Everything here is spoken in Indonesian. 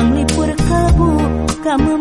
panglipur kalbu kamu